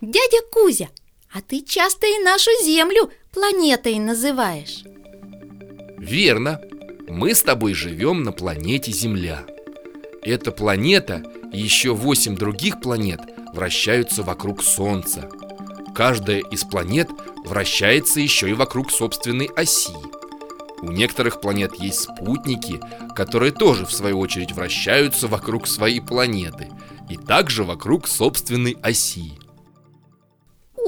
Дядя Кузя, а ты часто и нашу Землю планетой называешь Верно, мы с тобой живем на планете Земля. Эта планета и еще восемь других планет вращаются вокруг Солнца. Каждая из планет вращается еще и вокруг собственной оси. У некоторых планет есть спутники, которые тоже, в свою очередь, вращаются вокруг своей планеты и также вокруг собственной оси.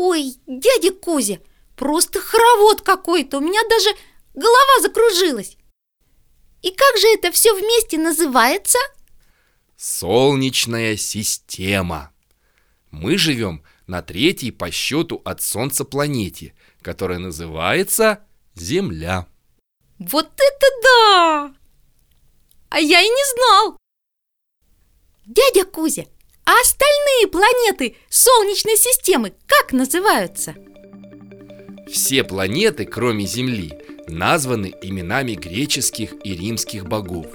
Ой, дядя Кузя, просто хоровод какой-то, у меня даже голова закружилась. И как же это все вместе называется? Солнечная система. Мы живем на третьей по счету от Солнца планете, которая называется Земля. Вот это да! А я и не знал. Дядя Кузя, а остальные планеты Солнечной системы как называются? Все планеты, кроме Земли, названы именами греческих и римских богов.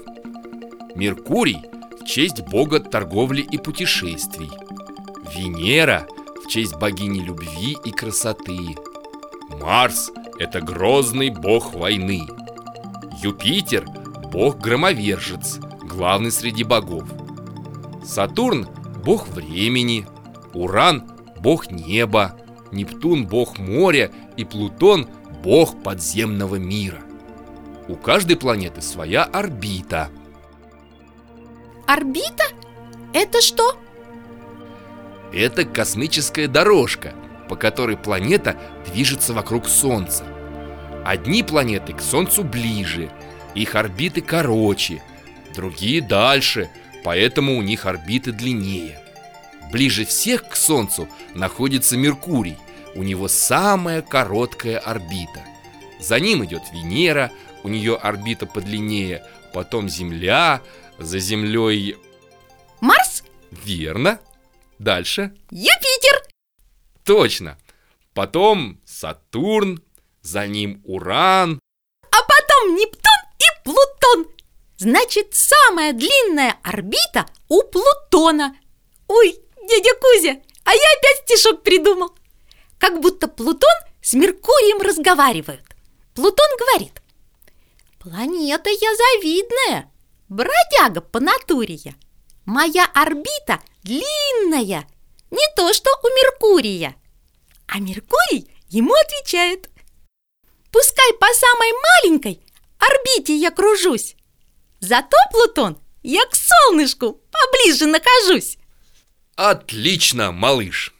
Меркурий в честь бога торговли и путешествий. Венера в честь богини любви и красоты. Марс – это грозный бог войны. Юпитер – бог-громовержец, главный среди богов. Сатурн – бог времени, Уран – бог неба, Нептун – бог моря и Плутон – бог подземного мира. У каждой планеты своя орбита. Орбита? Это что? Это космическая дорожка, по которой планета движется вокруг Солнца. Одни планеты к Солнцу ближе, их орбиты короче, другие дальше, поэтому у них орбиты длиннее. Ближе всех к Солнцу находится Меркурий, у него самая короткая орбита. За ним идет Венера, у нее орбита подлиннее, потом Земля, за Землей... Марс? Верно. Дальше. Юпитер! Точно. Потом Сатурн, за ним Уран. А потом Нептун и Плутон. Значит, самая длинная орбита у Плутона. Ой, дядя Кузя, а я опять стишок придумал. Как будто Плутон с Меркурием разговаривают. Плутон говорит, планета я завидная, бродяга по натуре я. Моя орбита длинная, не то что у Меркурия. А Меркурий ему отвечает, Пускай по самой маленькой орбите я кружусь. Зато, Плутон, я к солнышку поближе нахожусь. Отлично, малыш!